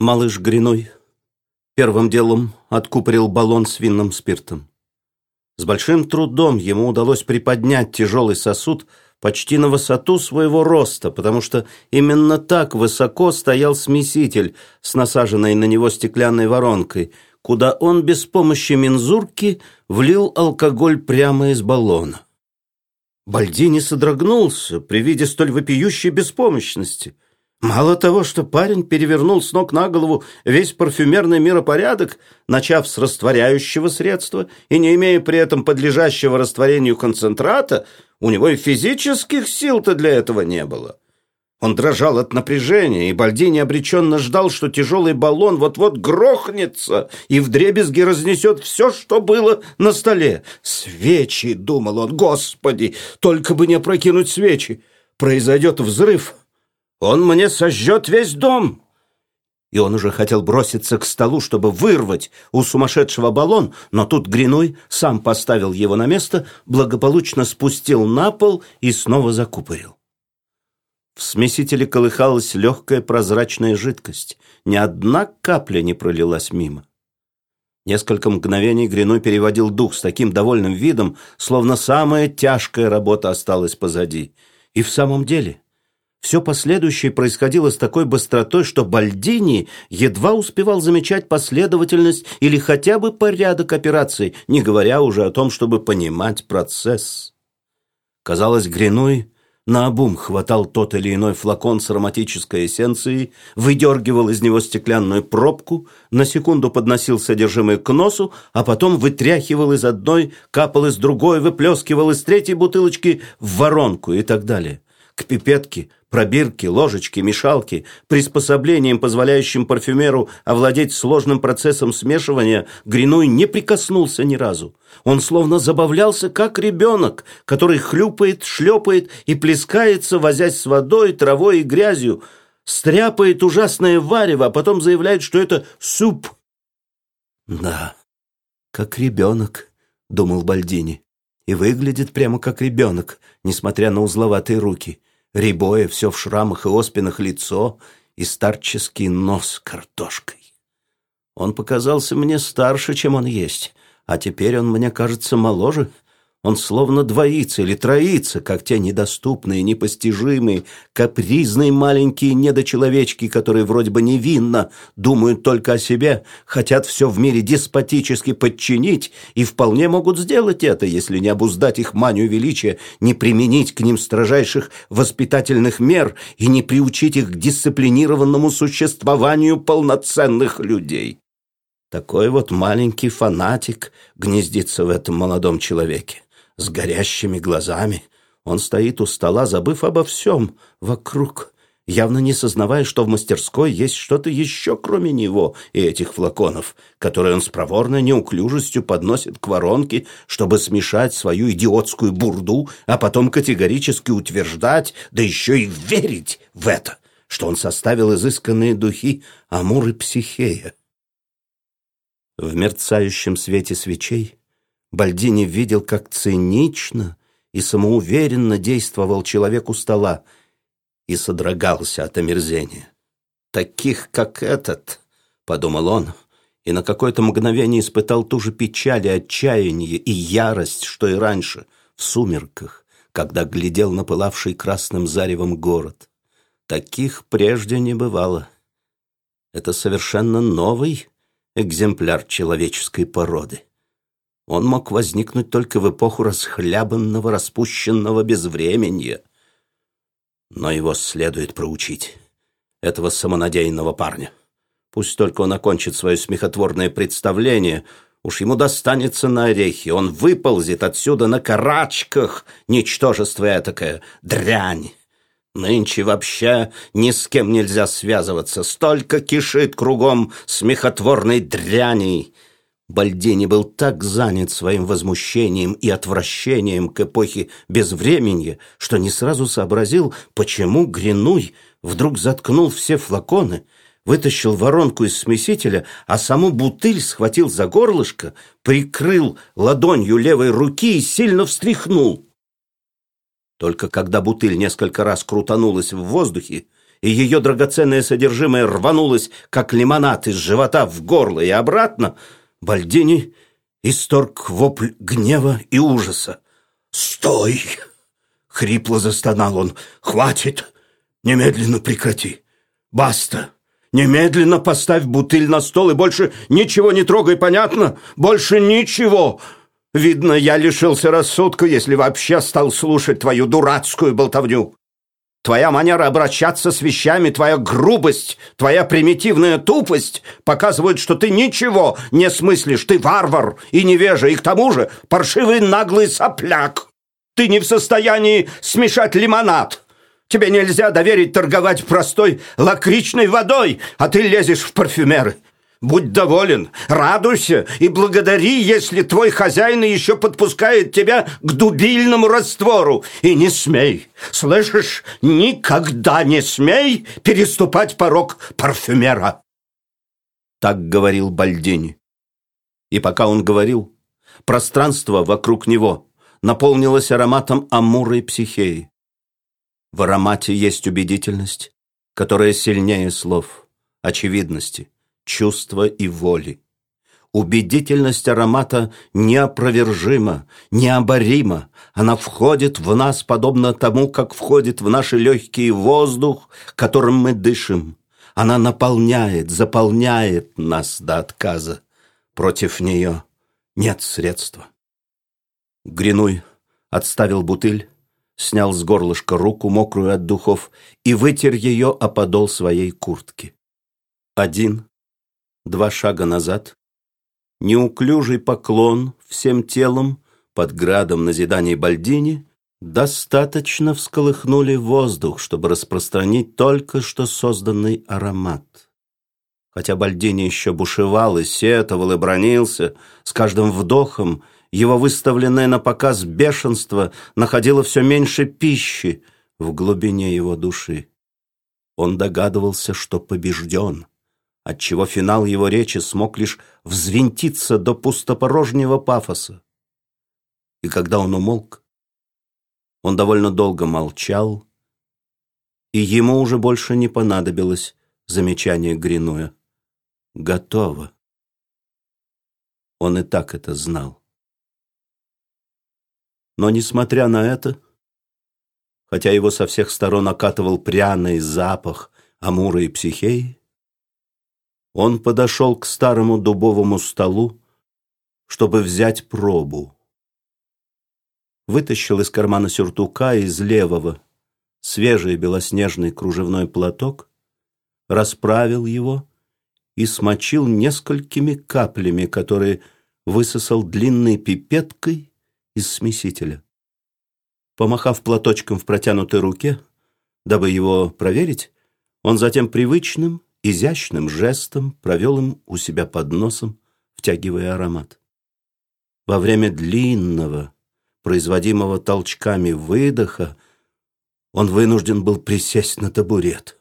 Малыш Гриной первым делом откупорил баллон с винным спиртом. С большим трудом ему удалось приподнять тяжелый сосуд почти на высоту своего роста, потому что именно так высоко стоял смеситель с насаженной на него стеклянной воронкой, куда он без помощи мензурки влил алкоголь прямо из баллона. Бальдини содрогнулся при виде столь вопиющей беспомощности – Мало того, что парень перевернул с ног на голову весь парфюмерный миропорядок, начав с растворяющего средства и не имея при этом подлежащего растворению концентрата, у него и физических сил-то для этого не было. Он дрожал от напряжения, и Бальдини обреченно ждал, что тяжелый баллон вот-вот грохнется и вдребезги разнесет все, что было на столе. «Свечи!» — думал он. «Господи! Только бы не опрокинуть свечи! Произойдет взрыв!» Он мне сожжет весь дом!» И он уже хотел броситься к столу, чтобы вырвать у сумасшедшего баллон, но тут Гриной сам поставил его на место, благополучно спустил на пол и снова закупорил. В смесителе колыхалась легкая прозрачная жидкость. Ни одна капля не пролилась мимо. Несколько мгновений Гриной переводил дух с таким довольным видом, словно самая тяжкая работа осталась позади. И в самом деле... Все последующее происходило с такой быстротой, что Бальдини едва успевал замечать последовательность или хотя бы порядок операций, не говоря уже о том, чтобы понимать процесс. Казалось, Гриной наобум хватал тот или иной флакон с ароматической эссенцией, выдергивал из него стеклянную пробку, на секунду подносил содержимое к носу, а потом вытряхивал из одной, капал из другой, выплескивал из третьей бутылочки в воронку и так далее. К пипетке Пробирки, ложечки, мешалки, приспособлением, позволяющим парфюмеру овладеть сложным процессом смешивания, Гриной не прикоснулся ни разу. Он словно забавлялся, как ребенок, который хлюпает, шлепает и плескается, возясь с водой, травой и грязью, стряпает ужасное варево, а потом заявляет, что это суп. «Да, как ребенок», — думал Бальдини, — «и выглядит прямо как ребенок, несмотря на узловатые руки». Рябое все в шрамах и оспинах лицо и старческий нос картошкой. Он показался мне старше, чем он есть, а теперь он мне кажется моложе — он словно двоится или троится, как те недоступные, непостижимые, капризные маленькие недочеловечки, которые вроде бы невинно думают только о себе, хотят все в мире деспотически подчинить и вполне могут сделать это, если не обуздать их манию величия, не применить к ним строжайших воспитательных мер и не приучить их к дисциплинированному существованию полноценных людей. Такой вот маленький фанатик гнездится в этом молодом человеке с горящими глазами. Он стоит у стола, забыв обо всем вокруг, явно не сознавая, что в мастерской есть что-то еще, кроме него и этих флаконов, которые он с проворной неуклюжестью подносит к воронке, чтобы смешать свою идиотскую бурду, а потом категорически утверждать, да еще и верить в это, что он составил изысканные духи Амур и Психея. В мерцающем свете свечей Бальдини видел, как цинично и самоуверенно действовал человек у стола и содрогался от омерзения. «Таких, как этот», — подумал он, и на какое-то мгновение испытал ту же печаль и отчаяние и ярость, что и раньше, в сумерках, когда глядел на пылавший красным заревом город. Таких прежде не бывало. Это совершенно новый экземпляр человеческой породы. Он мог возникнуть только в эпоху расхлябанного, распущенного безвременья. Но его следует проучить, этого самонадеянного парня. Пусть только он окончит свое смехотворное представление, уж ему достанется на орехи, он выползет отсюда на карачках, ничтожество этакое, дрянь. Нынче вообще ни с кем нельзя связываться, столько кишит кругом смехотворной дряней. Бальдини был так занят своим возмущением и отвращением к эпохе безвременья, что не сразу сообразил, почему Гринуй вдруг заткнул все флаконы, вытащил воронку из смесителя, а саму бутыль схватил за горлышко, прикрыл ладонью левой руки и сильно встряхнул. Только когда бутыль несколько раз крутанулась в воздухе, и ее драгоценное содержимое рванулось, как лимонад из живота в горло и обратно, Бальдини исторг вопль гнева и ужаса. «Стой!» — хрипло застонал он. «Хватит! Немедленно прекрати! Баста! Немедленно поставь бутыль на стол и больше ничего не трогай, понятно? Больше ничего!» Видно, я лишился рассудка, если вообще стал слушать твою дурацкую болтовню. Твоя манера обращаться с вещами, твоя грубость, твоя примитивная тупость показывают, что ты ничего не смыслишь. Ты варвар и невежа, и к тому же паршивый наглый сопляк. Ты не в состоянии смешать лимонад. Тебе нельзя доверить торговать простой лакричной водой, а ты лезешь в парфюмеры. Будь доволен, радуйся и благодари, если твой хозяин еще подпускает тебя к дубильному раствору. И не смей, слышишь, никогда не смей переступать порог парфюмера. Так говорил Бальдини. И пока он говорил, пространство вокруг него наполнилось ароматом амура и психеи. В аромате есть убедительность, которая сильнее слов, очевидности – чувства и воли. Убедительность аромата неопровержима, необорима. Она входит в нас, подобно тому, как входит в наши легкие воздух, которым мы дышим. Она наполняет, заполняет нас до отказа. Против нее нет средства. Гринуй отставил бутыль, снял с горлышка руку, мокрую от духов, и вытер ее о подол своей куртки. Один, два шага назад, неуклюжий поклон всем телом под градом назиданий Бальдини достаточно всколыхнули воздух, чтобы распространить только что созданный аромат. Хотя Бальдини еще бушевал и сетовал и бронился, с каждым вдохом его выставленное на показ бешенство находило все меньше пищи в глубине его души. Он догадывался, что побежден — отчего финал его речи смог лишь взвинтиться до пустопорожнего пафоса. И когда он умолк, он довольно долго молчал, и ему уже больше не понадобилось замечание Гринуя. Готово. Он и так это знал. Но, несмотря на это, хотя его со всех сторон окатывал пряный запах амура и психеи, он подошел к старому дубовому столу, чтобы взять пробу. Вытащил из кармана сюртука из левого свежий белоснежный кружевной платок, расправил его и смочил несколькими каплями, которые высосал длинной пипеткой из смесителя. Помахав платочком в протянутой руке, дабы его проверить, он затем привычным изящным жестом провел им у себя под носом, втягивая аромат. Во время длинного, производимого толчками выдоха, он вынужден был присесть на табурет.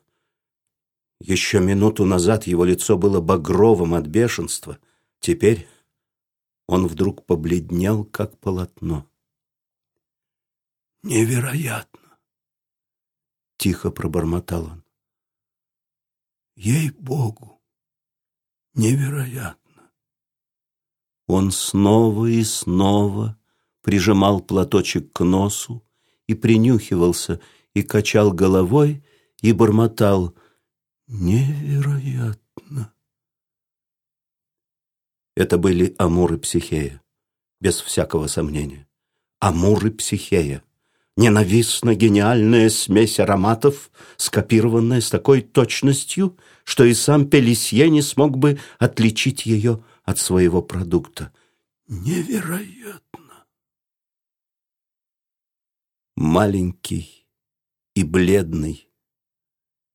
Еще минуту назад его лицо было багровым от бешенства. Теперь он вдруг побледнел, как полотно. «Невероятно!» — тихо пробормотал он. Ей-богу, невероятно. Он снова и снова прижимал платочек к носу и принюхивался, и качал головой, и бормотал «Невероятно!» Это были Амур Психея, без всякого сомнения. Амур Психея. Ненавистно гениальная смесь ароматов, скопированная с такой точностью, что и сам Пелисье не смог бы отличить ее от своего продукта. Невероятно! Маленький и бледный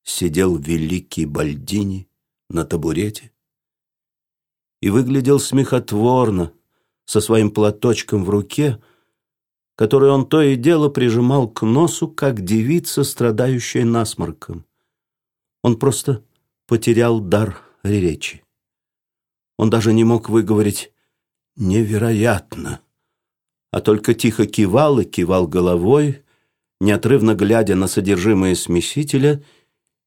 сидел великий Бальдини на табурете и выглядел смехотворно со своим платочком в руке, который он то и дело прижимал к носу, как девица, страдающая насморком. Он просто потерял дар речи. Он даже не мог выговорить «невероятно», а только тихо кивал и кивал головой, неотрывно глядя на содержимое смесителя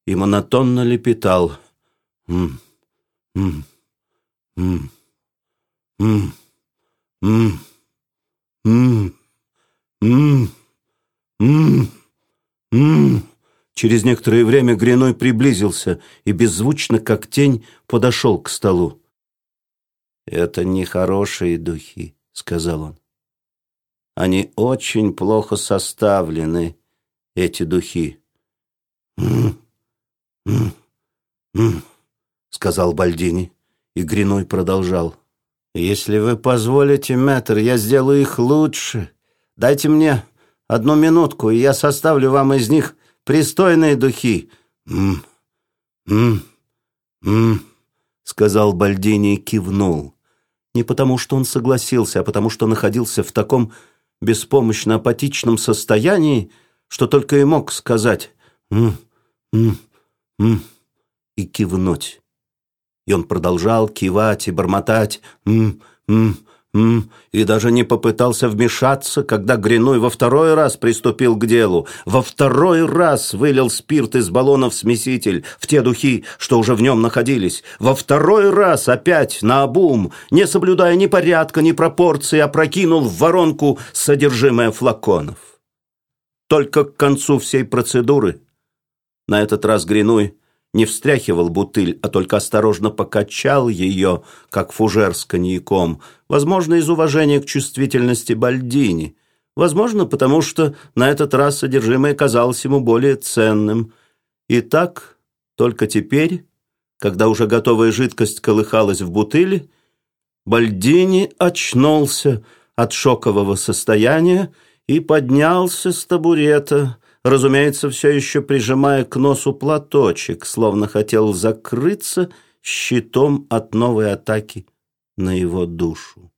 и монотонно лепетал. «М, м, м, м, м, м, м, м, м». Через некоторое время Гриной приблизился и беззвучно, как тень, подошел к столу. «Это нехорошие духи», — сказал он. «Они очень плохо составлены, эти духи». «М -м -м сказал Бальдини, и Гриной продолжал. «Если вы позволите, мэтр, я сделаю их лучше. Дайте мне одну минутку, и я составлю вам из них пристойные духи». «М -м -м сказал Бальдини и кивнул. Не потому, что он согласился, а потому, что находился в таком беспомощно-апатичном состоянии, что только и мог сказать «м, м, м» и кивнуть. И он продолжал кивать и бормотать «м, м, М и даже не попытался вмешаться, когда Гриной во второй раз приступил к делу, во второй раз вылил спирт из баллона в смеситель, в те духи, что уже в нем находились, во второй раз опять на обум, не соблюдая ни порядка, ни пропорции, опрокинул в воронку содержимое флаконов. Только к концу всей процедуры на этот раз Гриной не встряхивал бутыль, а только осторожно покачал ее, как фужер с коньяком, возможно, из уважения к чувствительности Бальдини, возможно, потому что на этот раз содержимое казалось ему более ценным. И так, только теперь, когда уже готовая жидкость колыхалась в бутыле, Бальдини очнулся от шокового состояния и поднялся с табурета, разумеется, все еще прижимая к носу платочек, словно хотел закрыться щитом от новой атаки на его душу.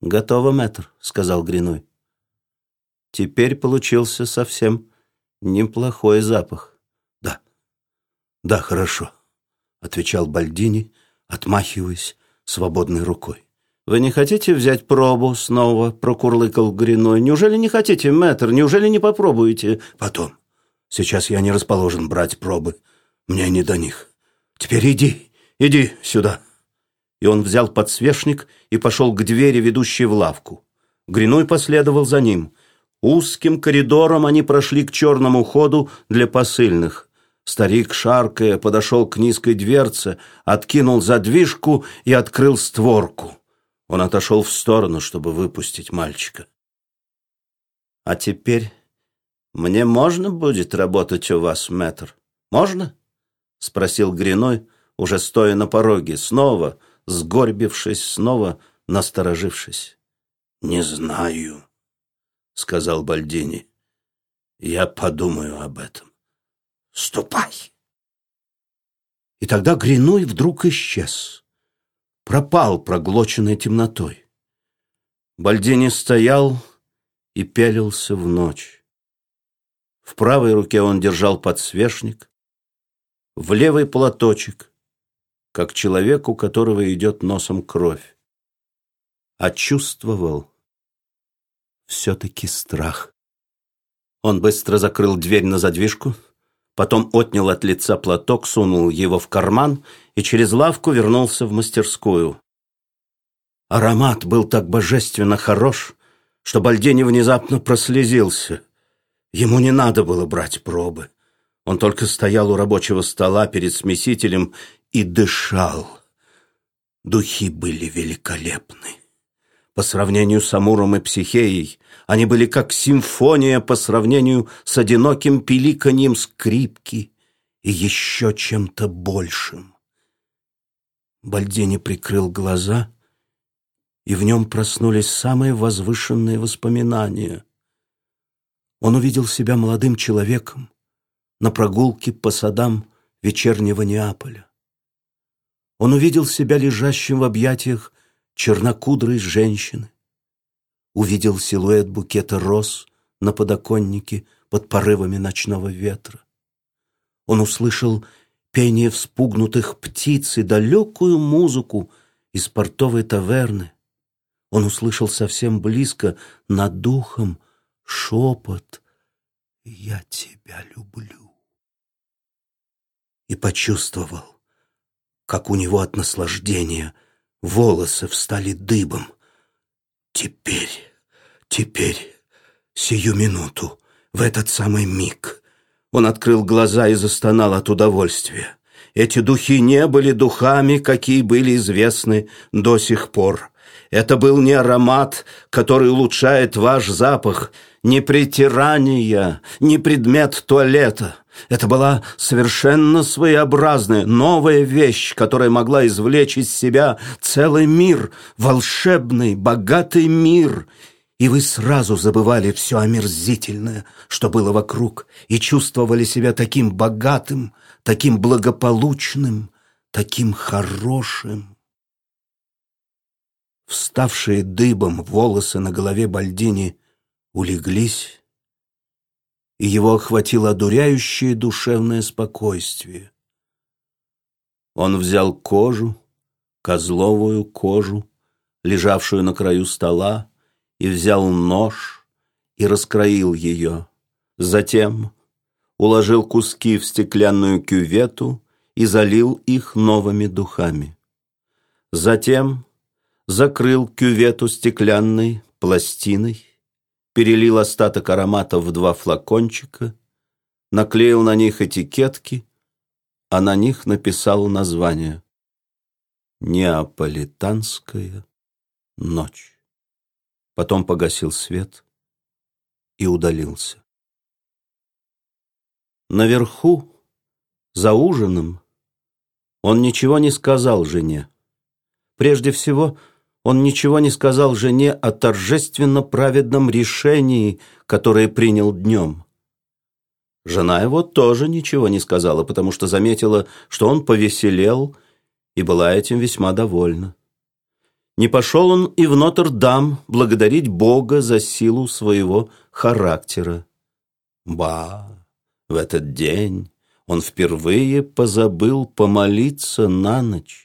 «Готово, мэтр», — сказал Гриной. Теперь получился совсем неплохой запах. «Да, да, хорошо», — отвечал Бальдини, отмахиваясь свободной рукой. «Вы не хотите взять пробу снова?» — прокурлыкал Гриной. «Неужели не хотите, мэтр? Неужели не попробуете?» «Потом. Сейчас я не расположен брать пробы. Мне не до них. Теперь иди, иди сюда». И он взял подсвечник и пошел к двери, ведущей в лавку. Гриной последовал за ним. Узким коридором они прошли к черному ходу для посыльных. Старик, шаркая, подошел к низкой дверце, откинул задвижку и открыл створку. Он отошел в сторону, чтобы выпустить мальчика. «А теперь мне можно будет работать у вас, мэтр? Можно?» — спросил Гриной, уже стоя на пороге, снова сгорбившись, снова насторожившись. «Не знаю», — сказал Бальдини. «Я подумаю об этом. Ступай!» И тогда Гриной вдруг исчез пропал, проглоченной темнотой. Бальдини стоял и пялился в ночь. В правой руке он держал подсвечник, в левый платочек, как человек, у которого идет носом кровь. А чувствовал все-таки страх. Он быстро закрыл дверь на задвижку, потом отнял от лица платок, сунул его в карман и через лавку вернулся в мастерскую. Аромат был так божественно хорош, что Бальдини внезапно прослезился. Ему не надо было брать пробы. Он только стоял у рабочего стола перед смесителем и дышал. Духи были великолепны. По сравнению с Амуром и Психеей, они были как симфония по сравнению с одиноким пиликаньем скрипки и еще чем-то большим. Бальдини прикрыл глаза, и в нем проснулись самые возвышенные воспоминания. Он увидел себя молодым человеком на прогулке по садам вечернего Неаполя. Он увидел себя лежащим в объятиях чернокудрой женщины. Увидел силуэт букета роз на подоконнике под порывами ночного ветра. Он услышал пение вспугнутых птиц и далекую музыку из портовой таверны. Он услышал совсем близко над духом шепот «Я тебя люблю». и почувствовал, как у него от наслаждения волосы встали дыбом. Теперь, теперь, сию минуту, в этот самый миг, он открыл глаза и застонал от удовольствия. Эти духи не были духами, какие были известны до сих пор. Это был не аромат, который улучшает ваш запах, не притирание, не предмет туалета. Это была совершенно своеобразная, новая вещь, которая могла извлечь из себя целый мир, волшебный, богатый мир. И вы сразу забывали все омерзительное, что было вокруг, и чувствовали себя таким богатым, таким благополучным, таким хорошим. Вставшие дыбом волосы на голове Бальдини улеглись, и его охватило одуряющее душевное спокойствие. Он взял кожу, козловую кожу, лежавшую на краю стола, и взял нож и раскроил ее. Затем уложил куски в стеклянную кювету и залил их новыми духами. Затем закрыл кювету стеклянной пластиной перелил остаток аромата в два флакончика, наклеил на них этикетки, а на них написал название «Неаполитанская ночь». Потом погасил свет и удалился. Наверху, за ужином, он ничего не сказал жене. Прежде всего, он ничего не сказал жене о торжественно праведном решении, которое принял днем. Жена его тоже ничего не сказала, потому что заметила, что он повеселел и была этим весьма довольна. Не пошел он и в Нотр-Дам благодарить Бога за силу своего характера. Ба, в этот день он впервые позабыл помолиться на ночь.